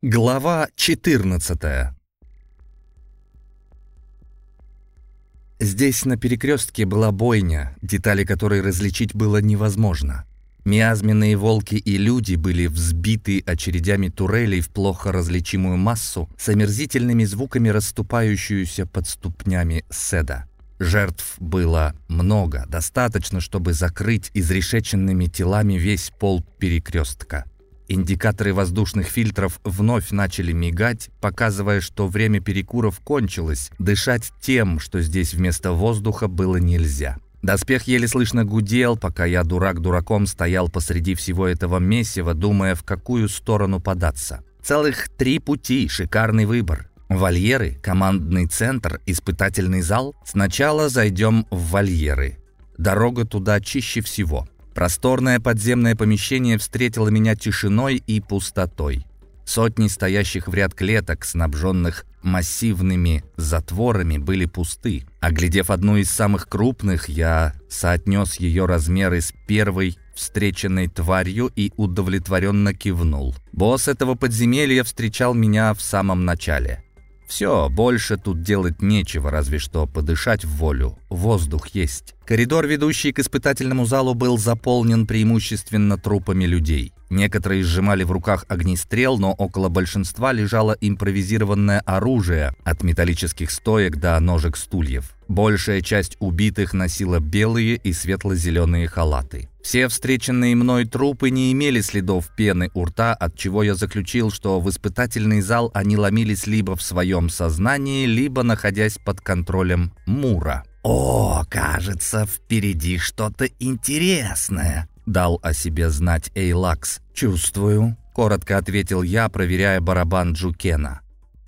Глава 14 Здесь на перекрестке была бойня, детали которой различить было невозможно. Миазменные волки и люди были взбиты очередями турелей в плохо различимую массу с омерзительными звуками расступающуюся под ступнями седа. Жертв было много, достаточно, чтобы закрыть изрешеченными телами весь пол перекрестка. Индикаторы воздушных фильтров вновь начали мигать, показывая, что время перекуров кончилось. Дышать тем, что здесь вместо воздуха, было нельзя. Доспех еле слышно гудел, пока я дурак дураком стоял посреди всего этого месива, думая, в какую сторону податься. Целых три пути, шикарный выбор. Вольеры, командный центр, испытательный зал. Сначала зайдем в вольеры. Дорога туда чище всего. Просторное подземное помещение встретило меня тишиной и пустотой. Сотни стоящих в ряд клеток, снабженных массивными затворами, были пусты. Оглядев одну из самых крупных, я соотнес ее размеры с первой встреченной тварью и удовлетворенно кивнул. Босс этого подземелья встречал меня в самом начале. Все, больше тут делать нечего, разве что подышать в волю. Воздух есть. Коридор, ведущий к испытательному залу, был заполнен преимущественно трупами людей. Некоторые сжимали в руках огнестрел, но около большинства лежало импровизированное оружие, от металлических стоек до ножек стульев. Большая часть убитых носила белые и светло-зеленые халаты. Все встреченные мной трупы не имели следов пены у рта, от чего я заключил, что в испытательный зал они ломились либо в своем сознании, либо находясь под контролем Мура. «О, кажется, впереди что-то интересное», дал о себе знать Эйлакс. «Чувствую», — коротко ответил я, проверяя барабан Джукена.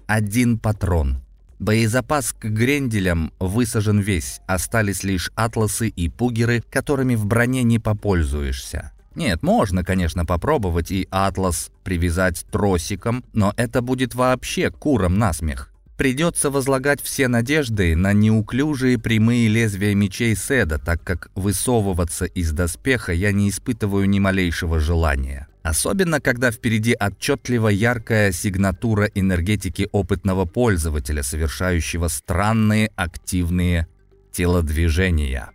«Один патрон». Боезапас к гренделям высажен весь, остались лишь атласы и пугеры, которыми в броне не попользуешься. Нет, можно, конечно, попробовать и атлас привязать тросиком, но это будет вообще куром насмех. Придется возлагать все надежды на неуклюжие прямые лезвия мечей Седа, так как высовываться из доспеха я не испытываю ни малейшего желания. Особенно, когда впереди отчетливо яркая сигнатура энергетики опытного пользователя, совершающего странные активные телодвижения.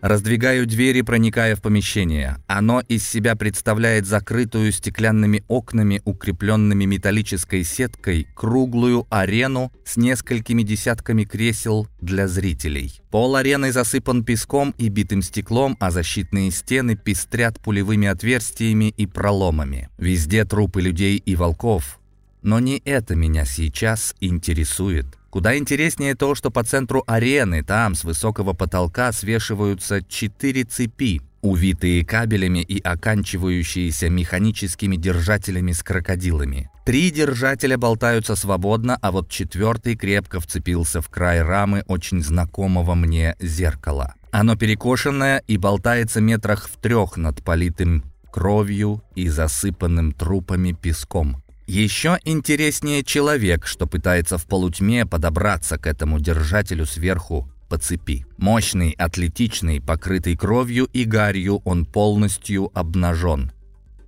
Раздвигаю двери, проникая в помещение. Оно из себя представляет закрытую стеклянными окнами, укрепленными металлической сеткой, круглую арену с несколькими десятками кресел для зрителей. Пол арены засыпан песком и битым стеклом, а защитные стены пестрят пулевыми отверстиями и проломами. Везде трупы людей и волков. Но не это меня сейчас интересует. Куда интереснее то, что по центру арены, там с высокого потолка свешиваются четыре цепи, увитые кабелями и оканчивающиеся механическими держателями с крокодилами. Три держателя болтаются свободно, а вот четвертый крепко вцепился в край рамы очень знакомого мне зеркала. Оно перекошенное и болтается метрах в трех над политым кровью и засыпанным трупами песком. Еще интереснее человек, что пытается в полутьме подобраться к этому держателю сверху по цепи. Мощный, атлетичный, покрытый кровью и гарью, он полностью обнажен.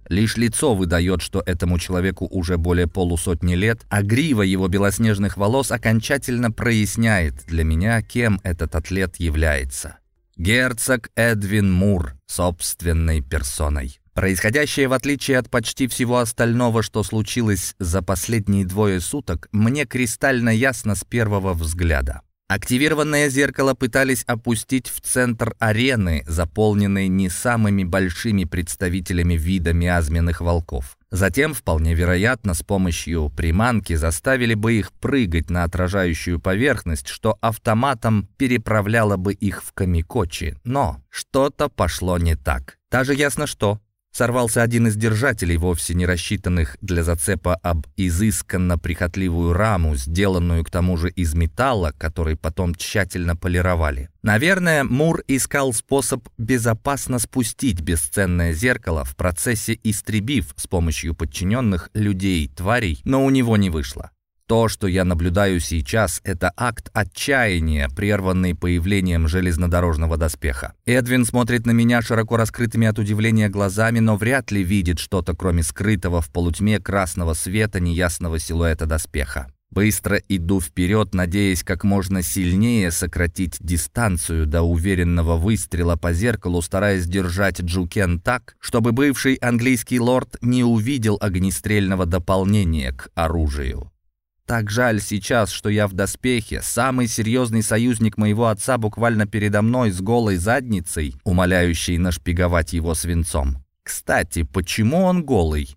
Лишь лицо выдает, что этому человеку уже более полусотни лет, а грива его белоснежных волос окончательно проясняет для меня, кем этот атлет является. Герцог Эдвин Мур собственной персоной. Происходящее, в отличие от почти всего остального, что случилось за последние двое суток, мне кристально ясно с первого взгляда. Активированное зеркало пытались опустить в центр арены, заполненной не самыми большими представителями вида миазменных волков. Затем, вполне вероятно, с помощью приманки заставили бы их прыгать на отражающую поверхность, что автоматом переправляло бы их в Камикочи. Но что-то пошло не так. Даже ясно что. Сорвался один из держателей, вовсе не рассчитанных для зацепа об изысканно прихотливую раму, сделанную к тому же из металла, который потом тщательно полировали. Наверное, Мур искал способ безопасно спустить бесценное зеркало в процессе истребив с помощью подчиненных людей, тварей, но у него не вышло. То, что я наблюдаю сейчас, это акт отчаяния, прерванный появлением железнодорожного доспеха. Эдвин смотрит на меня широко раскрытыми от удивления глазами, но вряд ли видит что-то, кроме скрытого в полутьме красного света неясного силуэта доспеха. Быстро иду вперед, надеясь как можно сильнее сократить дистанцию до уверенного выстрела по зеркалу, стараясь держать Джукен так, чтобы бывший английский лорд не увидел огнестрельного дополнения к оружию. Так жаль сейчас, что я в доспехе, самый серьезный союзник моего отца буквально передо мной с голой задницей, умоляющий нашпиговать его свинцом. Кстати, почему он голый?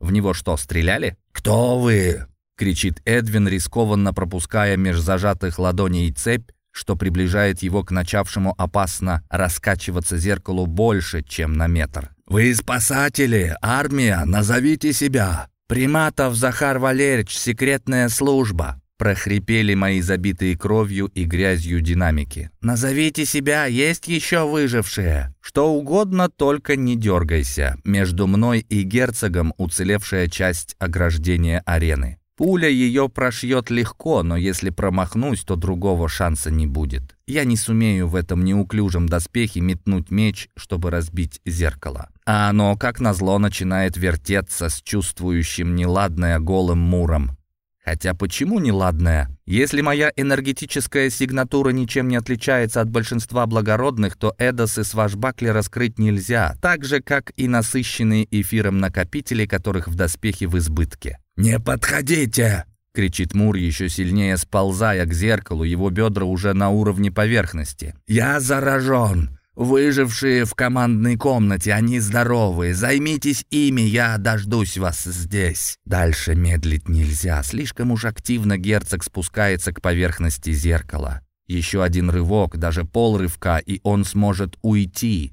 В него что, стреляли? «Кто вы?» — кричит Эдвин, рискованно пропуская меж зажатых ладоней цепь, что приближает его к начавшему опасно раскачиваться зеркалу больше, чем на метр. «Вы спасатели! Армия! Назовите себя!» «Приматов Захар Валерьевич, секретная служба!» Прохрипели мои забитые кровью и грязью динамики. «Назовите себя, есть еще выжившие!» «Что угодно, только не дергайся!» Между мной и герцогом уцелевшая часть ограждения арены. Пуля ее прошьет легко, но если промахнусь, то другого шанса не будет. Я не сумею в этом неуклюжем доспехе метнуть меч, чтобы разбить зеркало. А оно, как назло, начинает вертеться с чувствующим неладное голым муром. Хотя почему неладное? Если моя энергетическая сигнатура ничем не отличается от большинства благородных, то Эдосы свашбакли раскрыть нельзя, так же, как и насыщенные эфиром накопители, которых в доспехе в избытке. «Не подходите!» — кричит Мур, еще сильнее сползая к зеркалу, его бедра уже на уровне поверхности. «Я заражен! Выжившие в командной комнате, они здоровые. Займитесь ими, я дождусь вас здесь». Дальше медлить нельзя. Слишком уж активно герцог спускается к поверхности зеркала. Еще один рывок, даже полрывка, и он сможет уйти.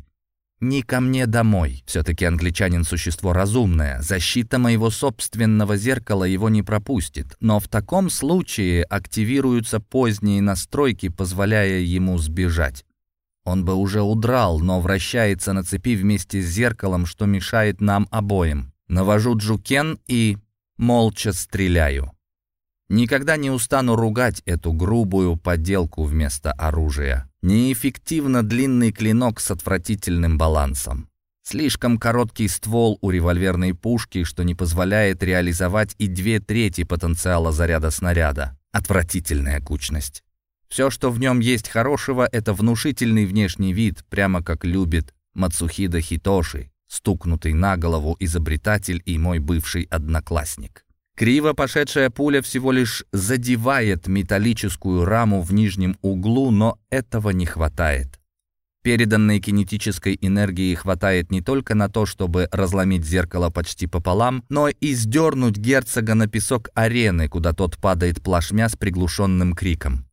Не ко мне домой. Все-таки англичанин существо разумное. Защита моего собственного зеркала его не пропустит. Но в таком случае активируются поздние настройки, позволяя ему сбежать. Он бы уже удрал, но вращается на цепи вместе с зеркалом, что мешает нам обоим. Навожу джукен и молча стреляю. Никогда не устану ругать эту грубую подделку вместо оружия. Неэффективно длинный клинок с отвратительным балансом. Слишком короткий ствол у револьверной пушки, что не позволяет реализовать и две трети потенциала заряда снаряда. Отвратительная кучность. Все, что в нем есть хорошего, это внушительный внешний вид, прямо как любит Мацухида Хитоши, стукнутый на голову изобретатель и мой бывший одноклассник. Криво пошедшая пуля всего лишь задевает металлическую раму в нижнем углу, но этого не хватает. Переданной кинетической энергии хватает не только на то, чтобы разломить зеркало почти пополам, но и сдернуть герцога на песок арены, куда тот падает плашмя с приглушенным криком.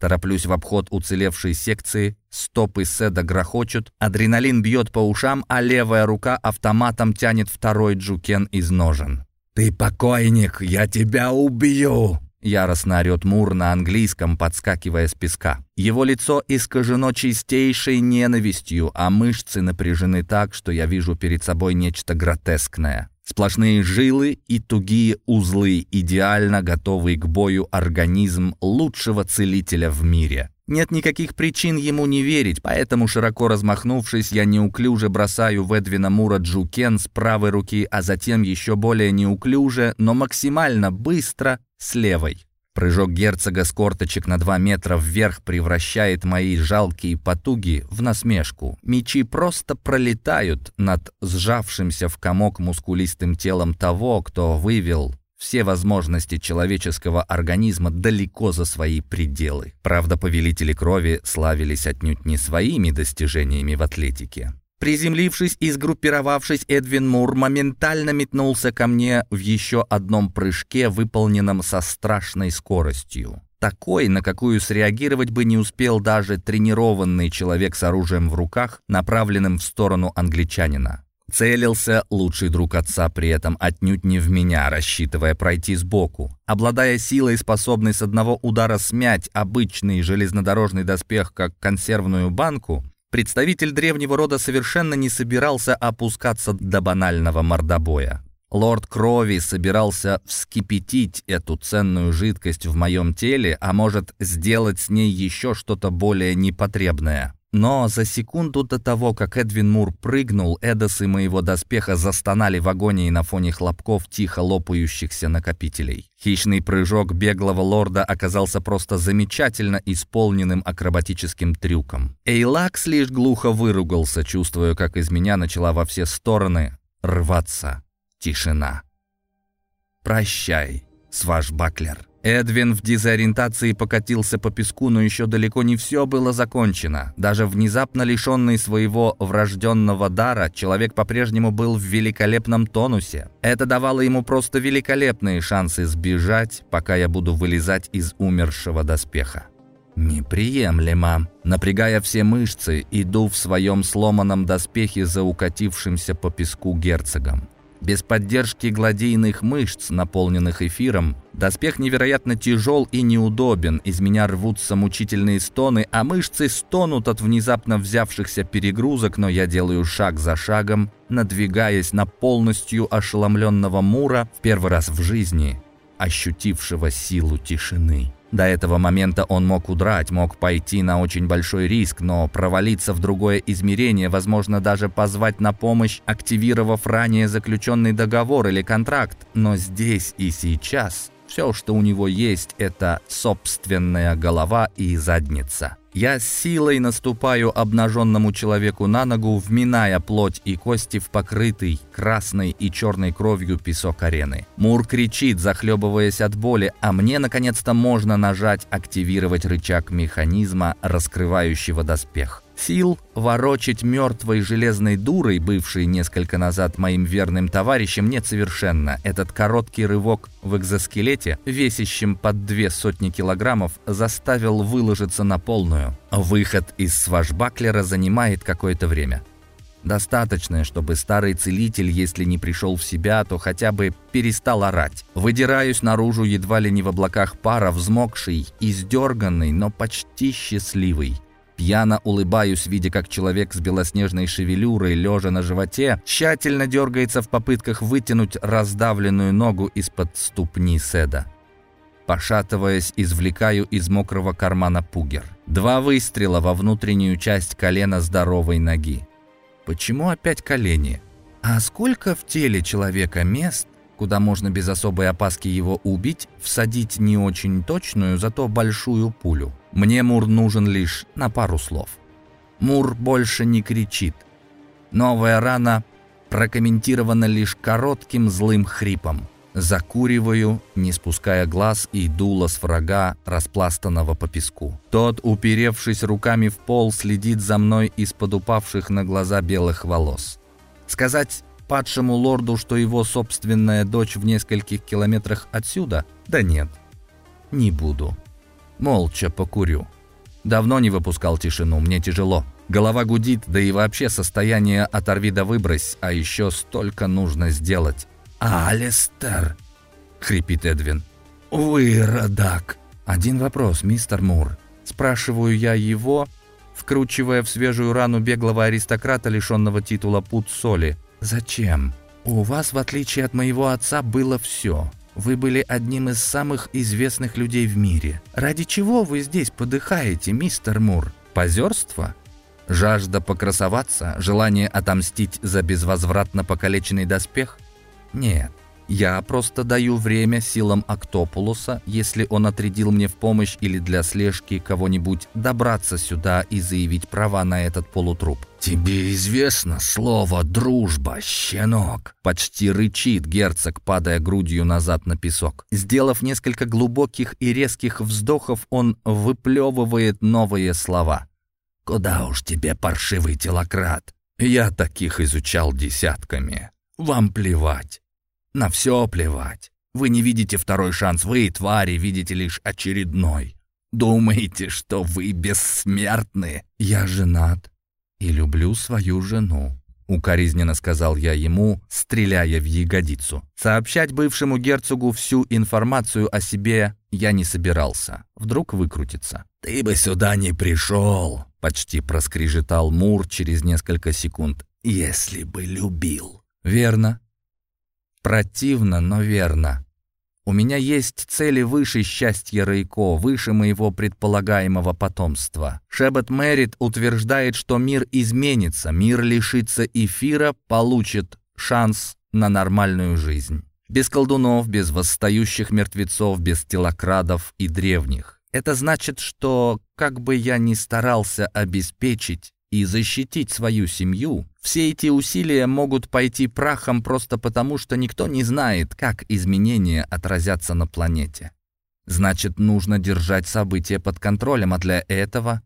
Тороплюсь в обход уцелевшей секции, стопы седа грохочут, адреналин бьет по ушам, а левая рука автоматом тянет второй джукен из ножен. «Ты покойник, я тебя убью!» Яростно орет Мур на английском, подскакивая с песка. Его лицо искажено чистейшей ненавистью, а мышцы напряжены так, что я вижу перед собой нечто гротескное. Сплошные жилы и тугие узлы, идеально готовый к бою организм лучшего целителя в мире. Нет никаких причин ему не верить, поэтому, широко размахнувшись, я неуклюже бросаю в Эдвина Мура Джукен с правой руки, а затем еще более неуклюже, но максимально быстро с левой. Прыжок герцога с корточек на два метра вверх превращает мои жалкие потуги в насмешку. Мечи просто пролетают над сжавшимся в комок мускулистым телом того, кто вывел все возможности человеческого организма далеко за свои пределы. Правда, повелители крови славились отнюдь не своими достижениями в атлетике. Приземлившись и сгруппировавшись, Эдвин Мур моментально метнулся ко мне в еще одном прыжке, выполненном со страшной скоростью. Такой, на какую среагировать бы не успел даже тренированный человек с оружием в руках, направленным в сторону англичанина. Целился лучший друг отца при этом отнюдь не в меня, рассчитывая пройти сбоку. Обладая силой, способной с одного удара смять обычный железнодорожный доспех, как консервную банку, представитель древнего рода совершенно не собирался опускаться до банального мордобоя. Лорд Крови собирался вскипятить эту ценную жидкость в моем теле, а может сделать с ней еще что-то более непотребное. Но за секунду до того, как Эдвин Мур прыгнул, Эдосы моего доспеха застонали в агонии на фоне хлопков тихо лопающихся накопителей. Хищный прыжок беглого лорда оказался просто замечательно исполненным акробатическим трюком. Эйлакс лишь глухо выругался, чувствуя, как из меня начала во все стороны рваться тишина. «Прощай, свашбаклер». Эдвин в дезориентации покатился по песку, но еще далеко не все было закончено. Даже внезапно лишенный своего врожденного дара, человек по-прежнему был в великолепном тонусе. Это давало ему просто великолепные шансы сбежать, пока я буду вылезать из умершего доспеха. Неприемлемо. Напрягая все мышцы, иду в своем сломанном доспехе за укатившимся по песку герцогом. Без поддержки гладийных мышц, наполненных эфиром, доспех невероятно тяжел и неудобен, из меня рвутся мучительные стоны, а мышцы стонут от внезапно взявшихся перегрузок, но я делаю шаг за шагом, надвигаясь на полностью ошеломленного Мура в первый раз в жизни, ощутившего силу тишины. До этого момента он мог удрать, мог пойти на очень большой риск, но провалиться в другое измерение, возможно, даже позвать на помощь, активировав ранее заключенный договор или контракт. Но здесь и сейчас все, что у него есть, это собственная голова и задница. Я силой наступаю обнаженному человеку на ногу, вминая плоть и кости в покрытый красной и черной кровью песок арены. Мур кричит, захлебываясь от боли, а мне наконец-то можно нажать активировать рычаг механизма, раскрывающего доспех. Сил ворочить мертвой железной дурой, бывшей несколько назад моим верным товарищем, нет совершенно. Этот короткий рывок в экзоскелете, весящем под две сотни килограммов, заставил выложиться на полную. Выход из свашбаклера занимает какое-то время. Достаточное, чтобы старый целитель, если не пришел в себя, то хотя бы перестал орать. Выдираюсь наружу едва ли не в облаках пара, взмокший, издерганный, но почти счастливый. Пьяно улыбаюсь, видя, как человек с белоснежной шевелюрой, лежа на животе, тщательно дергается в попытках вытянуть раздавленную ногу из-под ступни Седа. Пошатываясь, извлекаю из мокрого кармана пугер. Два выстрела во внутреннюю часть колена здоровой ноги. Почему опять колени? А сколько в теле человека мест, куда можно без особой опаски его убить, всадить не очень точную, зато большую пулю? Мне Мур нужен лишь на пару слов. Мур больше не кричит. Новая рана прокомментирована лишь коротким злым хрипом. Закуриваю, не спуская глаз и дула с врага, распластанного по песку. Тот, уперевшись руками в пол, следит за мной из-под упавших на глаза белых волос. Сказать падшему лорду, что его собственная дочь в нескольких километрах отсюда? Да нет, не буду. Молча покурю. Давно не выпускал тишину, мне тяжело. Голова гудит, да и вообще состояние оторви да выбрось, а еще столько нужно сделать. «Алистер!» — хрипит Эдвин. «Выродак!» «Один вопрос, мистер Мур». Спрашиваю я его, вкручивая в свежую рану беглого аристократа, лишенного титула пут соли. «Зачем? У вас, в отличие от моего отца, было все. Вы были одним из самых известных людей в мире. Ради чего вы здесь подыхаете, мистер Мур? Позерство? Жажда покрасоваться? Желание отомстить за безвозвратно покалеченный доспех? Нет. Я просто даю время силам Октопулуса, если он отрядил мне в помощь или для слежки кого-нибудь, добраться сюда и заявить права на этот полутруп. «Тебе известно слово «дружба», щенок?» Почти рычит герцог, падая грудью назад на песок. Сделав несколько глубоких и резких вздохов, он выплевывает новые слова. «Куда уж тебе, паршивый телократ? Я таких изучал десятками. Вам плевать. На все плевать. Вы не видите второй шанс, вы, твари, видите лишь очередной. Думаете, что вы бессмертны? Я женат и люблю свою жену. Укоризненно сказал я ему, стреляя в ягодицу. Сообщать бывшему герцогу всю информацию о себе я не собирался. Вдруг выкрутится. «Ты бы сюда не пришел», — почти проскрежетал Мур через несколько секунд, «если бы любил». «Верно. Противно, но верно. У меня есть цели выше счастья Рейко, выше моего предполагаемого потомства. Шебет Мэрит утверждает, что мир изменится, мир лишится эфира, получит шанс на нормальную жизнь. Без колдунов, без восстающих мертвецов, без телокрадов и древних. Это значит, что, как бы я ни старался обеспечить и защитить свою семью, все эти усилия могут пойти прахом просто потому, что никто не знает, как изменения отразятся на планете. Значит, нужно держать события под контролем, а для этого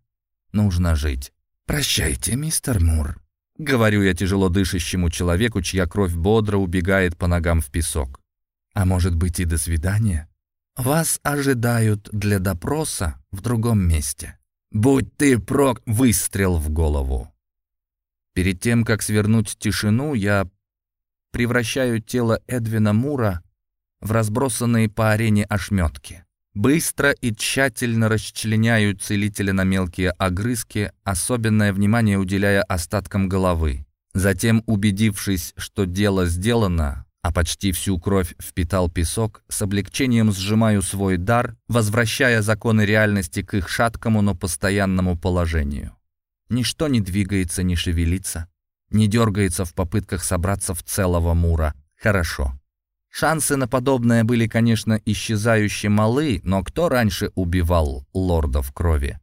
нужно жить. «Прощайте, мистер Мур», — говорю я тяжело дышащему человеку, чья кровь бодро убегает по ногам в песок. «А может быть и до свидания? Вас ожидают для допроса в другом месте». «Будь ты прок!» — выстрел в голову. Перед тем, как свернуть тишину, я превращаю тело Эдвина Мура в разбросанные по арене ошметки. Быстро и тщательно расчленяю целителя на мелкие огрызки, особенное внимание уделяя остаткам головы. Затем, убедившись, что дело сделано, а почти всю кровь впитал песок, с облегчением сжимаю свой дар, возвращая законы реальности к их шаткому, но постоянному положению. Ничто не двигается, не шевелится, не дергается в попытках собраться в целого мура. Хорошо. Шансы на подобное были, конечно, исчезающе малы, но кто раньше убивал лорда в крови?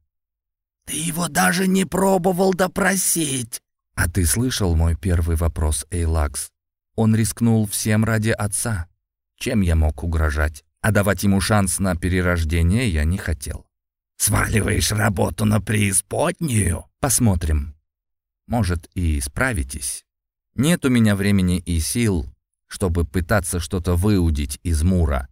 «Ты его даже не пробовал допросить!» «А ты слышал мой первый вопрос, Эйлакс?» Он рискнул всем ради отца. Чем я мог угрожать? А давать ему шанс на перерождение я не хотел. «Сваливаешь работу на преисподнюю?» «Посмотрим. Может, и справитесь. Нет у меня времени и сил, чтобы пытаться что-то выудить из Мура.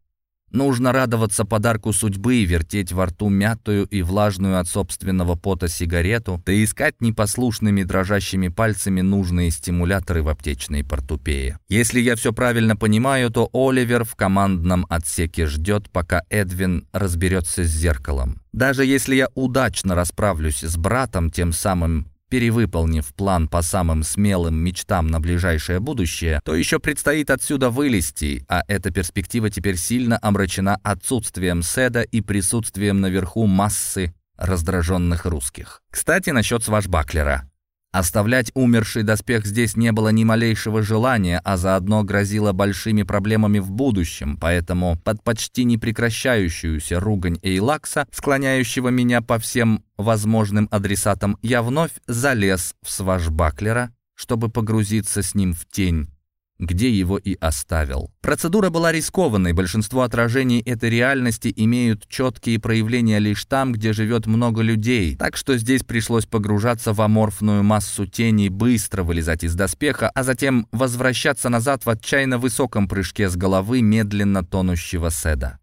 Нужно радоваться подарку судьбы и вертеть во рту мятую и влажную от собственного пота сигарету, да искать непослушными дрожащими пальцами нужные стимуляторы в аптечной портупее. Если я все правильно понимаю, то Оливер в командном отсеке ждет, пока Эдвин разберется с зеркалом. Даже если я удачно расправлюсь с братом, тем самым Перевыполнив план по самым смелым мечтам на ближайшее будущее, то еще предстоит отсюда вылезти, а эта перспектива теперь сильно омрачена отсутствием седа и присутствием наверху массы раздраженных русских. Кстати, насчет свашбаклера. Оставлять умерший доспех здесь не было ни малейшего желания, а заодно грозило большими проблемами в будущем, поэтому под почти непрекращающуюся ругань Эйлакса, склоняющего меня по всем возможным адресатам, я вновь залез в сважбаклера, чтобы погрузиться с ним в тень где его и оставил. Процедура была рискованной, большинство отражений этой реальности имеют четкие проявления лишь там, где живет много людей, так что здесь пришлось погружаться в аморфную массу теней, быстро вылезать из доспеха, а затем возвращаться назад в отчаянно высоком прыжке с головы медленно тонущего Седа.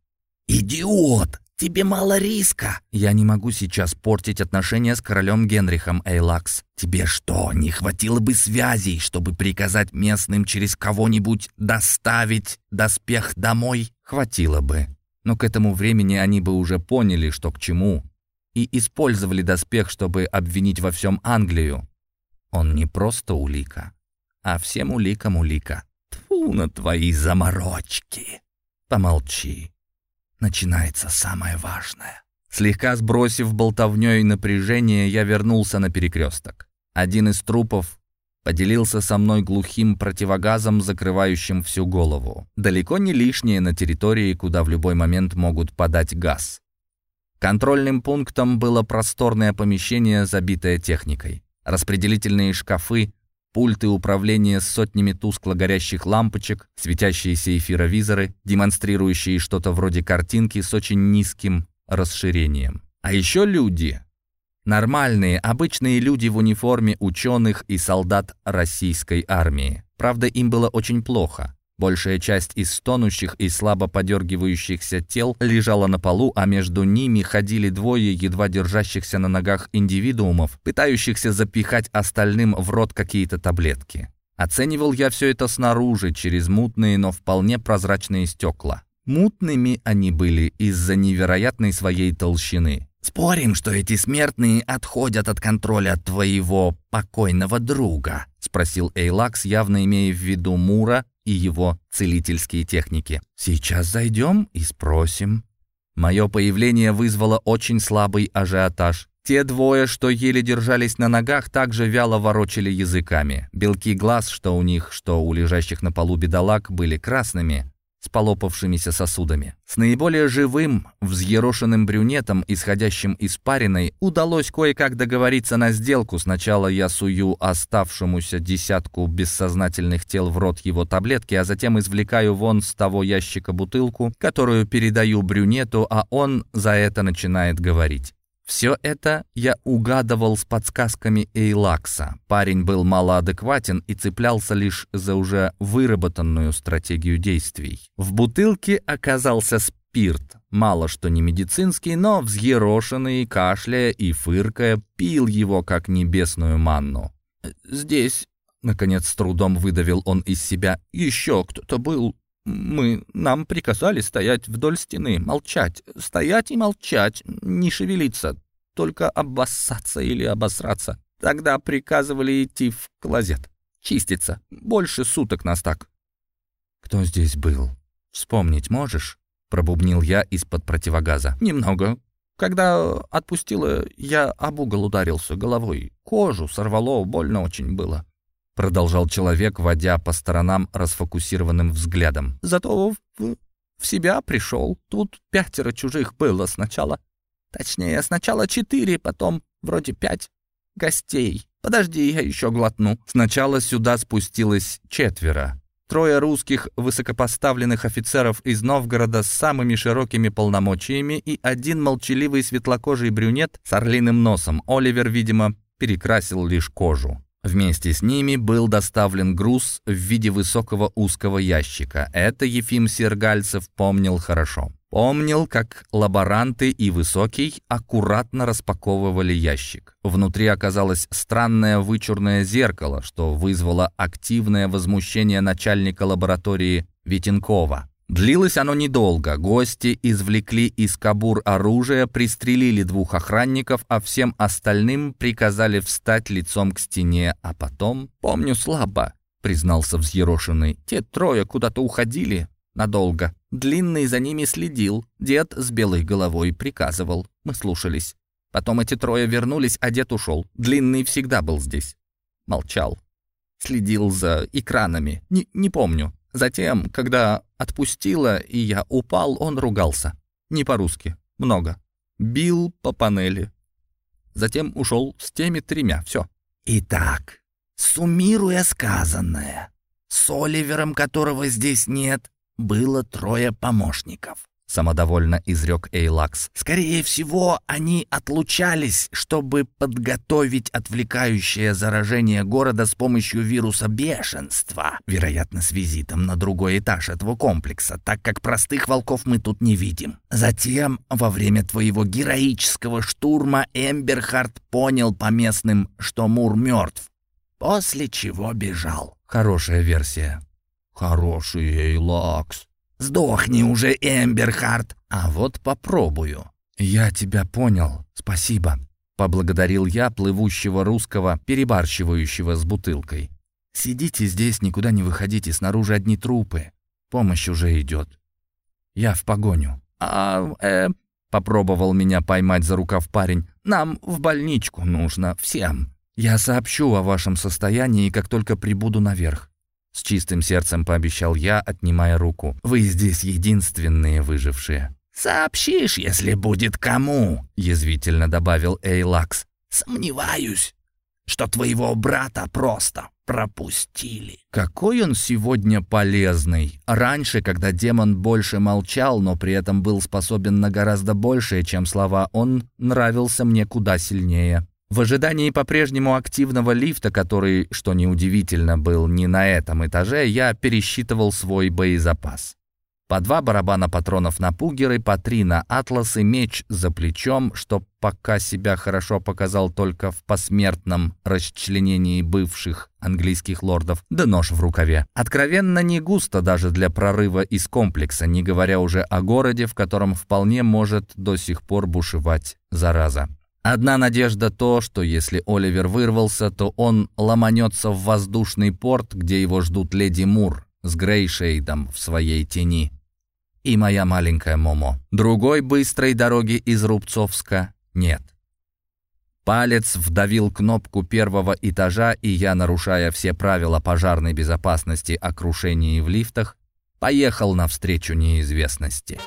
«Идиот!» Тебе мало риска. Я не могу сейчас портить отношения с королем Генрихом Эйлакс. Тебе что, не хватило бы связей, чтобы приказать местным через кого-нибудь доставить доспех домой? Хватило бы. Но к этому времени они бы уже поняли, что к чему, и использовали доспех, чтобы обвинить во всем Англию. Он не просто улика, а всем уликам улика. Тьфу на твои заморочки. Помолчи начинается самое важное. Слегка сбросив болтовнёй напряжение, я вернулся на перекресток. Один из трупов поделился со мной глухим противогазом, закрывающим всю голову. Далеко не лишнее на территории, куда в любой момент могут подать газ. Контрольным пунктом было просторное помещение, забитое техникой. Распределительные шкафы, пульты управления с сотнями тускло горящих лампочек, светящиеся эфировизоры, демонстрирующие что-то вроде картинки с очень низким расширением. А еще люди. Нормальные, обычные люди в униформе ученых и солдат российской армии. Правда, им было очень плохо. Большая часть из стонущих и слабо подергивающихся тел лежала на полу, а между ними ходили двое едва держащихся на ногах индивидуумов, пытающихся запихать остальным в рот какие-то таблетки. Оценивал я все это снаружи, через мутные, но вполне прозрачные стекла. Мутными они были из-за невероятной своей толщины. «Спорим, что эти смертные отходят от контроля твоего покойного друга?» — спросил Эйлакс, явно имея в виду Мура, и его целительские техники. «Сейчас зайдем и спросим». Мое появление вызвало очень слабый ажиотаж. Те двое, что еле держались на ногах, также вяло ворочали языками. Белки глаз, что у них, что у лежащих на полу бедолаг, были красными, с полопавшимися сосудами. С наиболее живым, взъерошенным брюнетом, исходящим из париной, удалось кое-как договориться на сделку. Сначала я сую оставшемуся десятку бессознательных тел в рот его таблетки, а затем извлекаю вон с того ящика бутылку, которую передаю брюнету, а он за это начинает говорить. Все это я угадывал с подсказками Эйлакса. Парень был малоадекватен и цеплялся лишь за уже выработанную стратегию действий. В бутылке оказался спирт, мало что не медицинский, но взъерошенный, кашляя и фыркая, пил его как небесную манну. «Здесь», — наконец с трудом выдавил он из себя, — «еще кто-то был, мы, нам приказали стоять вдоль стены, молчать, стоять и молчать, не шевелиться, только обоссаться или обосраться. Тогда приказывали идти в клозет, чиститься. Больше суток нас так. Кто здесь был? Вспомнить можешь? Пробубнил я из-под противогаза. Немного. Когда отпустила, я об угол ударился головой. Кожу сорвало, больно очень было продолжал человек, водя по сторонам расфокусированным взглядом. «Зато в, в себя пришел. Тут пятеро чужих было сначала. Точнее, сначала четыре, потом вроде пять гостей. Подожди, я еще глотну». Сначала сюда спустилось четверо. Трое русских высокопоставленных офицеров из Новгорода с самыми широкими полномочиями и один молчаливый светлокожий брюнет с орлиным носом. Оливер, видимо, перекрасил лишь кожу. Вместе с ними был доставлен груз в виде высокого узкого ящика. Это Ефим Сергальцев помнил хорошо. Помнил, как лаборанты и Высокий аккуратно распаковывали ящик. Внутри оказалось странное вычурное зеркало, что вызвало активное возмущение начальника лаборатории Витенкова. Длилось оно недолго. Гости извлекли из кабур оружие, пристрелили двух охранников, а всем остальным приказали встать лицом к стене, а потом... «Помню слабо», — признался взъерошенный. «Те трое куда-то уходили надолго. Длинный за ними следил. Дед с белой головой приказывал. Мы слушались. Потом эти трое вернулись, а дед ушел. Длинный всегда был здесь. Молчал. Следил за экранами. Не, не помню. Затем, когда отпустила, и я упал, он ругался. Не по-русски. Много. Бил по панели. Затем ушел с теми тремя. Все. Итак, суммируя сказанное, с Оливером, которого здесь нет, было трое помощников. — самодовольно изрек Эйлакс. «Скорее всего, они отлучались, чтобы подготовить отвлекающее заражение города с помощью вируса бешенства, вероятно, с визитом на другой этаж этого комплекса, так как простых волков мы тут не видим. Затем, во время твоего героического штурма, Эмберхард понял по местным, что Мур мертв, после чего бежал». «Хорошая версия». «Хороший Эйлакс», Сдохни уже, Эмберхард. А вот попробую. Я тебя понял. Спасибо. Поблагодарил я плывущего русского, перебарщивающего с бутылкой. Сидите здесь, никуда не выходите, снаружи одни трупы. Помощь уже идет. Я в погоню. А, э, попробовал меня поймать за рукав парень. Нам в больничку нужно, всем. Я сообщу о вашем состоянии, как только прибуду наверх. С чистым сердцем пообещал я, отнимая руку. «Вы здесь единственные выжившие». «Сообщишь, если будет кому», — язвительно добавил Эйлакс. «Сомневаюсь, что твоего брата просто пропустили». Какой он сегодня полезный. Раньше, когда демон больше молчал, но при этом был способен на гораздо большее, чем слова, он нравился мне куда сильнее. В ожидании по-прежнему активного лифта, который, что неудивительно, был не на этом этаже, я пересчитывал свой боезапас. По два барабана патронов на пугеры, по три на атлас и меч за плечом, что пока себя хорошо показал только в посмертном расчленении бывших английских лордов, да нож в рукаве. Откровенно не густо даже для прорыва из комплекса, не говоря уже о городе, в котором вполне может до сих пор бушевать зараза. Одна надежда то, что если Оливер вырвался, то он ломанется в воздушный порт, где его ждут леди Мур, с Грейшейдом в своей тени. И моя маленькая Момо. Другой быстрой дороги из Рубцовска нет. Палец вдавил кнопку первого этажа, и я, нарушая все правила пожарной безопасности о крушении в лифтах, поехал навстречу неизвестности.